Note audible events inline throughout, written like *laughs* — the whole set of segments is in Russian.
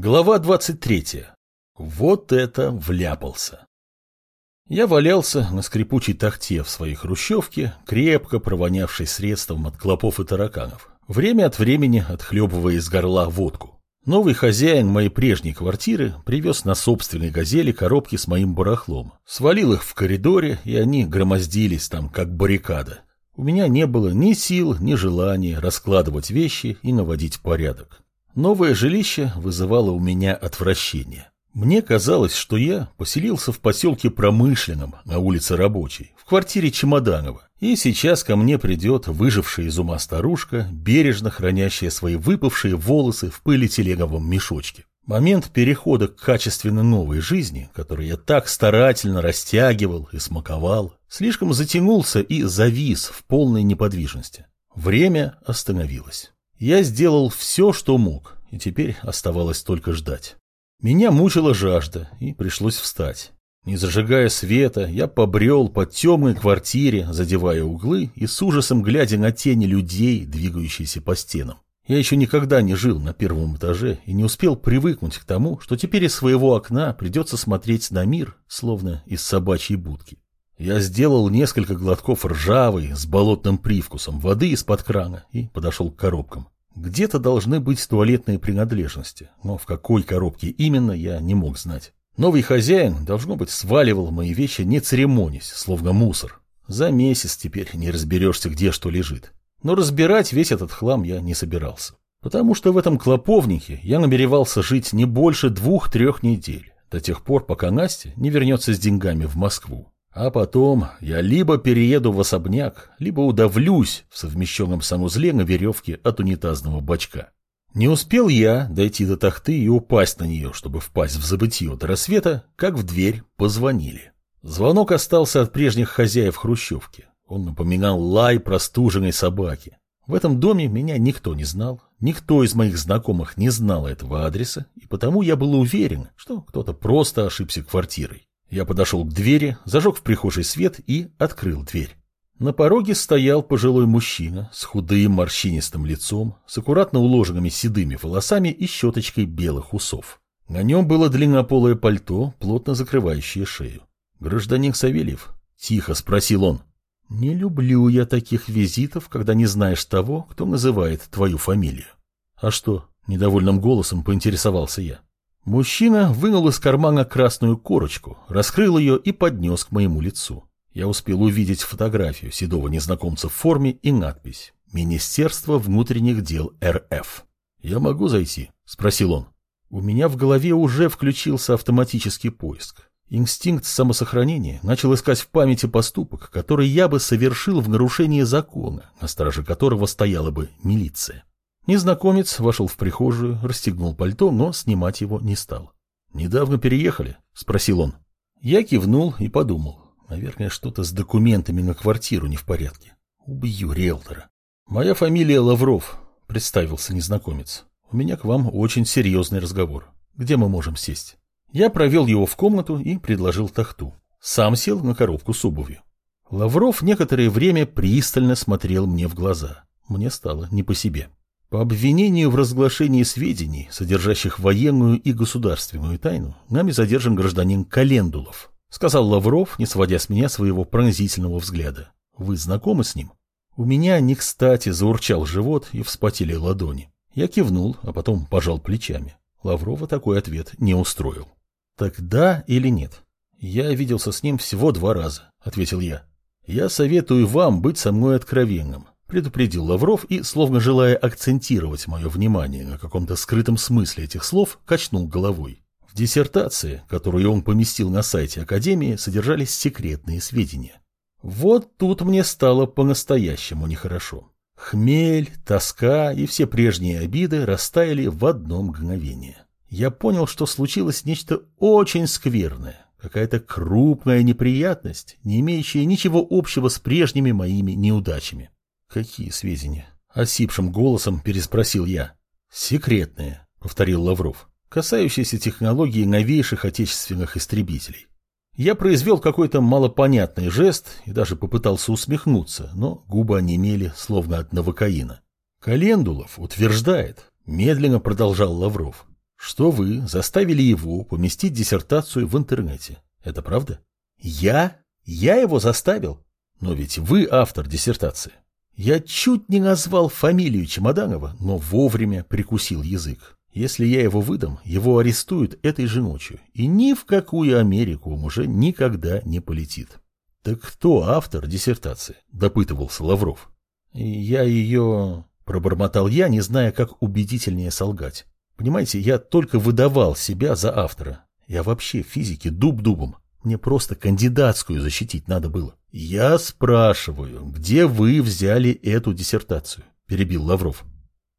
Глава 23. Вот это вляпался. Я валялся на скрипучей тахте в своей хрущевке, крепко провонявшей средством от клопов и тараканов, время от времени отхлебывая из горла водку. Новый хозяин моей прежней квартиры привез на собственной газели коробки с моим барахлом, свалил их в коридоре, и они громоздились там, как баррикада. У меня не было ни сил, ни желания раскладывать вещи и наводить порядок. Новое жилище вызывало у меня отвращение. Мне казалось, что я поселился в поселке Промышленном на улице Рабочей, в квартире Чемоданова, и сейчас ко мне придет выжившая из ума старушка, бережно хранящая свои выпавшие волосы в полиэтиленовом мешочке. Момент перехода к качественно новой жизни, который я так старательно растягивал и смаковал, слишком затянулся и завис в полной неподвижности. Время остановилось. Я сделал все, что мог, и теперь оставалось только ждать. Меня мучила жажда, и пришлось встать. Не зажигая света, я побрел по темной квартире, задевая углы и с ужасом глядя на тени людей, двигающиеся по стенам. Я еще никогда не жил на первом этаже и не успел привыкнуть к тому, что теперь из своего окна придется смотреть на мир, словно из собачьей будки. Я сделал несколько глотков ржавой с болотным привкусом воды из-под крана и подошел к коробкам. Где-то должны быть туалетные принадлежности, но в какой коробке именно я не мог знать. Новый хозяин, должно быть, сваливал мои вещи не церемонясь, словно мусор. За месяц теперь не разберешься, где что лежит. Но разбирать весь этот хлам я не собирался. Потому что в этом клоповнике я намеревался жить не больше двух-трех недель, до тех пор, пока Настя не вернется с деньгами в Москву. А потом я либо перееду в особняк, либо удавлюсь в совмещенном санузле на веревке от унитазного бачка. Не успел я дойти до тахты и упасть на нее, чтобы впасть в забытье до рассвета, как в дверь позвонили. Звонок остался от прежних хозяев хрущевки. Он напоминал лай простуженной собаки. В этом доме меня никто не знал, никто из моих знакомых не знал этого адреса, и потому я был уверен, что кто-то просто ошибся квартирой. Я подошел к двери, зажег в прихожей свет и открыл дверь. На пороге стоял пожилой мужчина с худым морщинистым лицом, с аккуратно уложенными седыми волосами и щеточкой белых усов. На нем было длиннополое пальто, плотно закрывающее шею. «Гражданин Савельев?» — тихо спросил он. «Не люблю я таких визитов, когда не знаешь того, кто называет твою фамилию». «А что?» — недовольным голосом поинтересовался я. Мужчина вынул из кармана красную корочку, раскрыл ее и поднес к моему лицу. Я успел увидеть фотографию седого незнакомца в форме и надпись «Министерство внутренних дел РФ». «Я могу зайти?» – спросил он. У меня в голове уже включился автоматический поиск. Инстинкт самосохранения начал искать в памяти поступок, который я бы совершил в нарушении закона, на страже которого стояла бы милиция. Незнакомец вошел в прихожую, расстегнул пальто, но снимать его не стал. «Недавно переехали?» – спросил он. Я кивнул и подумал. Наверное, что-то с документами на квартиру не в порядке. Убью риэлтора. «Моя фамилия Лавров», – представился незнакомец. «У меня к вам очень серьезный разговор. Где мы можем сесть?» Я провел его в комнату и предложил тахту. Сам сел на коробку с обувью. Лавров некоторое время пристально смотрел мне в глаза. Мне стало не по себе. По обвинению в разглашении сведений, содержащих военную и государственную тайну, нами задержан гражданин Календулов, сказал Лавров, не сводя с меня своего пронзительного взгляда. Вы знакомы с ним? У меня не кстати заурчал живот и вспотели ладони. Я кивнул, а потом пожал плечами. Лаврова такой ответ не устроил. Так да или нет? Я виделся с ним всего два раза, ответил я. Я советую вам быть со мной откровенным предупредил Лавров и, словно желая акцентировать мое внимание на каком-то скрытом смысле этих слов, качнул головой. В диссертации, которую он поместил на сайте Академии, содержались секретные сведения. Вот тут мне стало по-настоящему нехорошо. Хмель, тоска и все прежние обиды растаяли в одно мгновение. Я понял, что случилось нечто очень скверное, какая-то крупная неприятность, не имеющая ничего общего с прежними моими неудачами. «Какие сведения?» — осипшим голосом переспросил я. «Секретные», — повторил Лавров, касающиеся технологии новейших отечественных истребителей. Я произвел какой-то малопонятный жест и даже попытался усмехнуться, но губы онемели, словно от новокаина. Календулов утверждает, медленно продолжал Лавров, что вы заставили его поместить диссертацию в интернете. Это правда? Я? Я его заставил? Но ведь вы автор диссертации. Я чуть не назвал фамилию Чемоданова, но вовремя прикусил язык. Если я его выдам, его арестуют этой же ночью, и ни в какую Америку он уже никогда не полетит. Так кто автор диссертации? Допытывался Лавров. Я ее... Пробормотал я, не зная, как убедительнее солгать. Понимаете, я только выдавал себя за автора. Я вообще в физике дуб-дубом. Мне просто кандидатскую защитить надо было. Я спрашиваю, где вы взяли эту диссертацию? Перебил Лавров.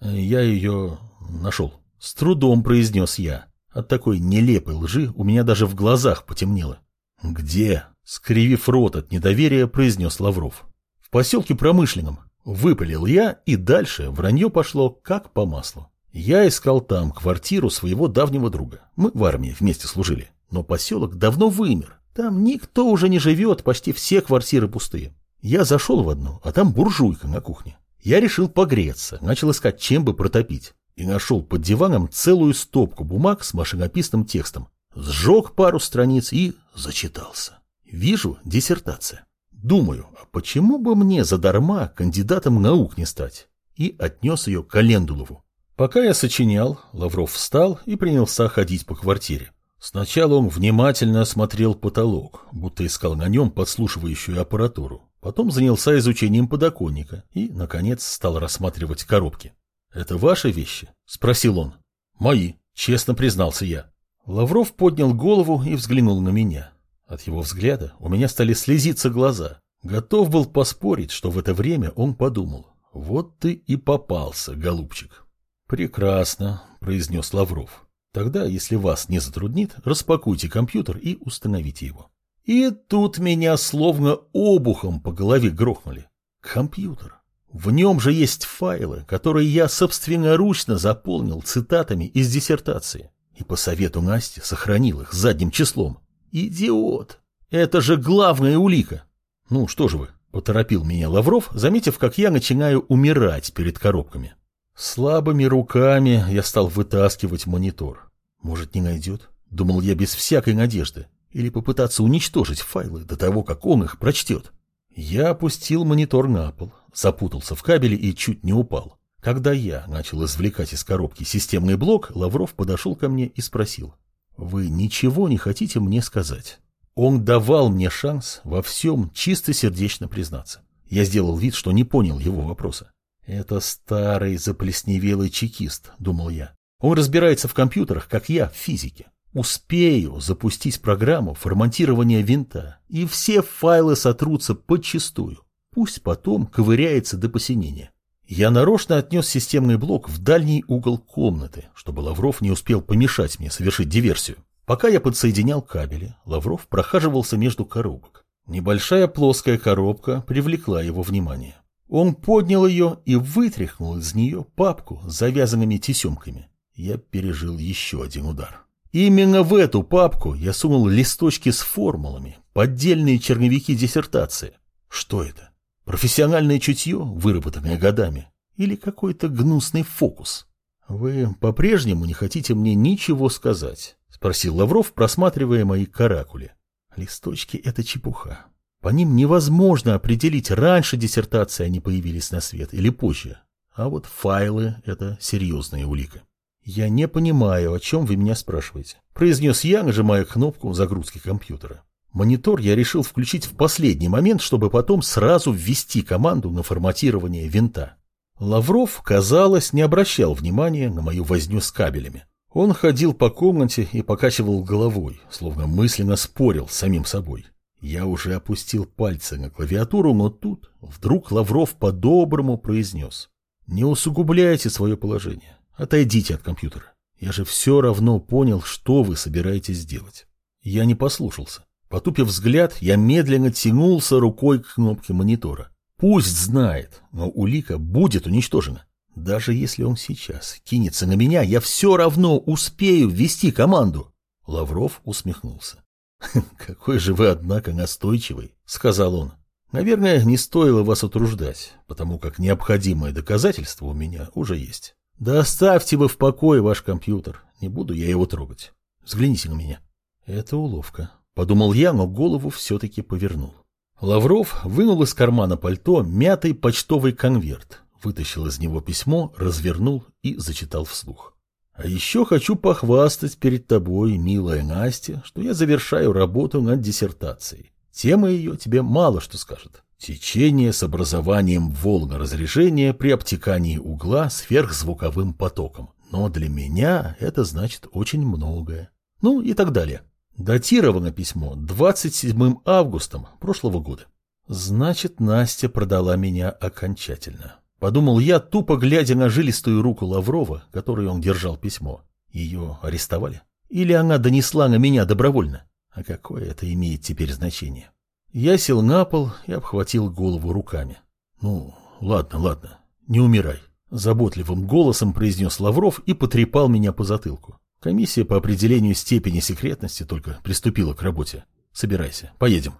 Я ее нашел. С трудом произнес я. От такой нелепой лжи у меня даже в глазах потемнело. «Где?» — скривив рот от недоверия, произнес Лавров. «В поселке Промышленном. Выпалил я, и дальше вранье пошло как по маслу. Я искал там квартиру своего давнего друга. Мы в армии вместе служили. Но поселок давно вымер. Там никто уже не живет, почти все квартиры пустые. Я зашел в одну, а там буржуйка на кухне. Я решил погреться, начал искать, чем бы протопить. И нашел под диваном целую стопку бумаг с машинописным текстом. Сжег пару страниц и зачитался. Вижу диссертация. Думаю, а почему бы мне задарма кандидатом наук не стать? И отнес ее к Алендулову. Пока я сочинял, Лавров встал и принялся ходить по квартире. Сначала он внимательно осмотрел потолок, будто искал на нем подслушивающую аппаратуру. Потом занялся изучением подоконника и, наконец, стал рассматривать коробки. «Это ваши вещи?» – спросил он. «Мои», – честно признался я. Лавров поднял голову и взглянул на меня. От его взгляда у меня стали слезиться глаза. Готов был поспорить, что в это время он подумал. «Вот ты и попался, голубчик». «Прекрасно», — произнес Лавров. «Тогда, если вас не затруднит, распакуйте компьютер и установите его». И тут меня словно обухом по голове грохнули. Компьютер. В нем же есть файлы, которые я собственноручно заполнил цитатами из диссертации. И по совету Насти сохранил их задним числом. Идиот! Это же главная улика. Ну что же вы, поторопил меня Лавров, заметив, как я начинаю умирать перед коробками. Слабыми руками я стал вытаскивать монитор. Может, не найдет? Думал я без всякой надежды. Или попытаться уничтожить файлы до того, как он их прочтет. Я опустил монитор на пол, запутался в кабеле и чуть не упал. Когда я начал извлекать из коробки системный блок, Лавров подошел ко мне и спросил. Вы ничего не хотите мне сказать? Он давал мне шанс во всем чисто сердечно признаться. Я сделал вид, что не понял его вопроса. Это старый заплесневелый чекист, думал я. Он разбирается в компьютерах, как я в физике. Успею запустить программу форматирования винта, и все файлы сотрутся подчистую. Пусть потом ковыряется до посинения. Я нарочно отнес системный блок в дальний угол комнаты, чтобы Лавров не успел помешать мне совершить диверсию. Пока я подсоединял кабели, Лавров прохаживался между коробок. Небольшая плоская коробка привлекла его внимание. Он поднял ее и вытряхнул из нее папку с завязанными тесемками. Я пережил еще один удар. Именно в эту папку я сунул листочки с формулами, поддельные черновики диссертации. Что это? Профессиональное чутье, выработанное годами, или какой-то гнусный фокус? Вы по-прежнему не хотите мне ничего сказать? Спросил Лавров, просматривая мои каракули. Листочки — это чепуха. По ним невозможно определить, раньше диссертации они появились на свет или позже. А вот файлы — это серьезная улика. «Я не понимаю, о чем вы меня спрашиваете», — произнес я, нажимая кнопку загрузки компьютера. Монитор я решил включить в последний момент, чтобы потом сразу ввести команду на форматирование винта. Лавров, казалось, не обращал внимания на мою возню с кабелями. Он ходил по комнате и покачивал головой, словно мысленно спорил с самим собой. Я уже опустил пальцы на клавиатуру, но тут вдруг Лавров по-доброму произнес. «Не усугубляйте свое положение. Отойдите от компьютера. Я же все равно понял, что вы собираетесь делать». Я не послушался. Потупив взгляд, я медленно тянулся рукой к кнопке монитора. Пусть знает, но улика будет уничтожена. Даже если он сейчас кинется на меня, я все равно успею ввести команду. Лавров усмехнулся. *laughs* «Какой же вы, однако, настойчивый», — сказал он. «Наверное, не стоило вас утруждать, потому как необходимое доказательство у меня уже есть. Да оставьте вы в покое ваш компьютер, Не буду я его трогать. Взгляните на меня. Это уловка. Подумал я, но голову все-таки повернул. Лавров вынул из кармана пальто мятый почтовый конверт, вытащил из него письмо, развернул и зачитал вслух. А еще хочу похвастать перед тобой, милая Настя, что я завершаю работу над диссертацией. Тема ее тебе мало что скажет. Течение с образованием волноразрежения при обтекании угла сверхзвуковым потоком. Но для меня это значит очень многое. Ну и так далее. Датировано письмо 27 августом прошлого года. Значит, Настя продала меня окончательно. Подумал я, тупо глядя на жилистую руку Лаврова, которой он держал письмо. Ее арестовали? Или она донесла на меня добровольно? А какое это имеет теперь значение? Я сел на пол и обхватил голову руками. Ну, ладно, ладно, не умирай. Заботливым голосом произнес Лавров и потрепал меня по затылку. Комиссия по определению степени секретности только приступила к работе. Собирайся, поедем.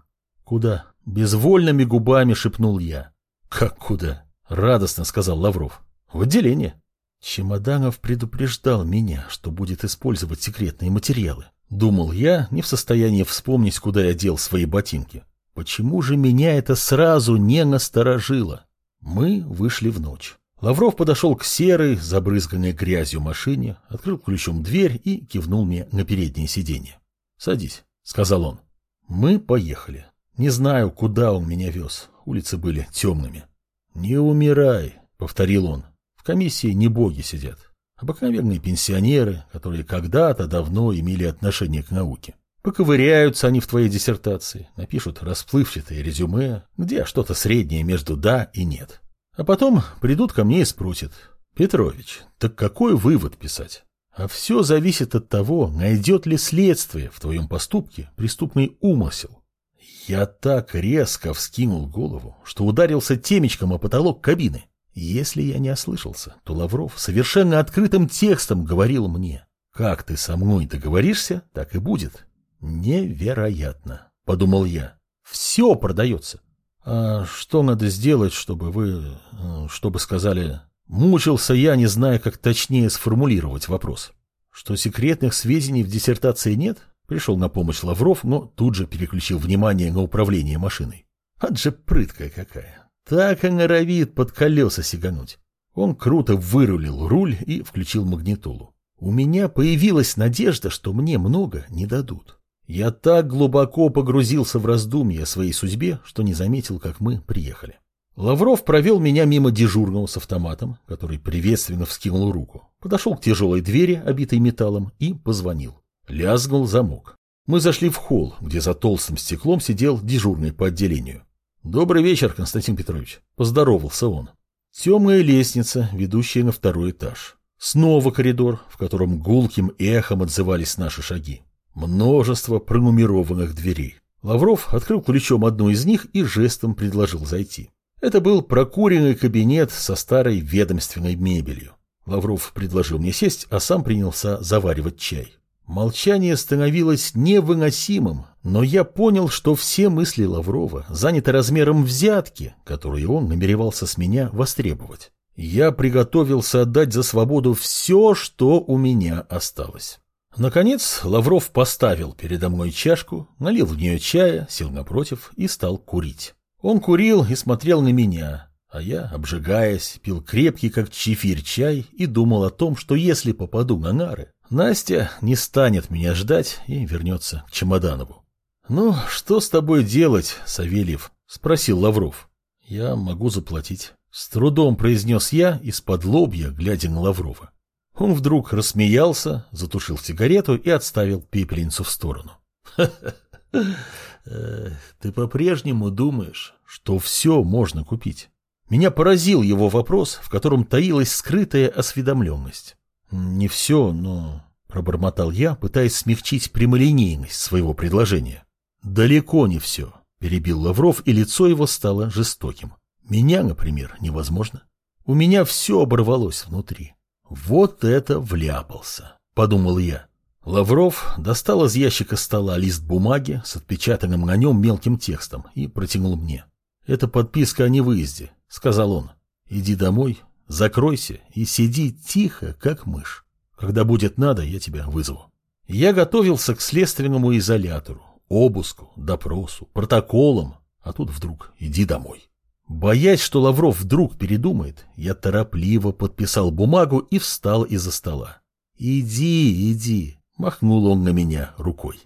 Куда? Безвольными губами шепнул я. Как куда? Радостно сказал Лавров. В отделение. Чемоданов предупреждал меня, что будет использовать секретные материалы. Думал я, не в состоянии вспомнить, куда я дел свои ботинки. Почему же меня это сразу не насторожило? Мы вышли в ночь. Лавров подошел к серой, забрызганной грязью машине, открыл ключом дверь и кивнул мне на переднее сиденье. «Садись», — сказал он. Мы поехали. Не знаю, куда он меня вез. Улицы были темными. «Не умирай», — повторил он. «В комиссии не боги сидят. Обыкновенные пенсионеры, которые когда-то давно имели отношение к науке. Поковыряются они в твоей диссертации, напишут расплывчатое резюме, где что-то среднее между «да» и «нет». А потом придут ко мне и спросят, Петрович, так какой вывод писать? А все зависит от того, найдет ли следствие в твоем поступке преступный умысел. Я так резко вскинул голову, что ударился темечком о потолок кабины. Если я не ослышался, то Лавров совершенно открытым текстом говорил мне, как ты со мной договоришься, так и будет. Невероятно, подумал я. Все продается. А что надо сделать, чтобы вы... Э, чтобы сказали... Мучился я, не зная, как точнее сформулировать вопрос. Что секретных сведений в диссертации нет? Пришел на помощь Лавров, но тут же переключил внимание на управление машиной. Ад же прыткая какая. Так и норовит под колеса сигануть. Он круто вырулил руль и включил магнитолу. У меня появилась надежда, что мне много не дадут. Я так глубоко погрузился в раздумья о своей судьбе, что не заметил, как мы приехали. Лавров провел меня мимо дежурного с автоматом, который приветственно вскинул руку, подошел к тяжелой двери, обитой металлом, и позвонил. Лязгнул замок. Мы зашли в холл, где за толстым стеклом сидел дежурный по отделению. «Добрый вечер, Константин Петрович», — поздоровался он. Темная лестница, ведущая на второй этаж. Снова коридор, в котором гулким эхом отзывались наши шаги. Множество пронумерованных дверей. Лавров открыл ключом одну из них и жестом предложил зайти. Это был прокуренный кабинет со старой ведомственной мебелью. Лавров предложил мне сесть, а сам принялся заваривать чай. Молчание становилось невыносимым, но я понял, что все мысли Лаврова заняты размером взятки, которую он намеревался с меня востребовать. Я приготовился отдать за свободу все, что у меня осталось. Наконец Лавров поставил передо мной чашку, налил в нее чая, сел напротив и стал курить. Он курил и смотрел на меня, а я, обжигаясь, пил крепкий, как чефирь, чай и думал о том, что если попаду на нары, Настя не станет меня ждать и вернется к Чемоданову. «Ну, что с тобой делать, Савельев?» — спросил Лавров. «Я могу заплатить». С трудом произнес я из-под лобья, глядя на Лаврова. Он вдруг рассмеялся, затушил сигарету и отставил пепельницу в сторону. Ты по-прежнему думаешь, что все можно купить? Меня поразил его вопрос, в котором таилась скрытая осведомленность. Не все, но... Пробормотал я, пытаясь смягчить прямолинейность своего предложения. Далеко не все, перебил Лавров, и лицо его стало жестоким. Меня, например, невозможно. У меня все оборвалось внутри. Вот это вляпался, подумал я. Лавров достал из ящика стола лист бумаги с отпечатанным на нем мелким текстом и протянул мне. «Это подписка о невыезде», — сказал он. «Иди домой, закройся и сиди тихо, как мышь». Когда будет надо, я тебя вызову. Я готовился к следственному изолятору, обыску, допросу, протоколам, а тут вдруг иди домой. Боясь, что Лавров вдруг передумает, я торопливо подписал бумагу и встал из-за стола. «Иди, иди», — махнул он на меня рукой.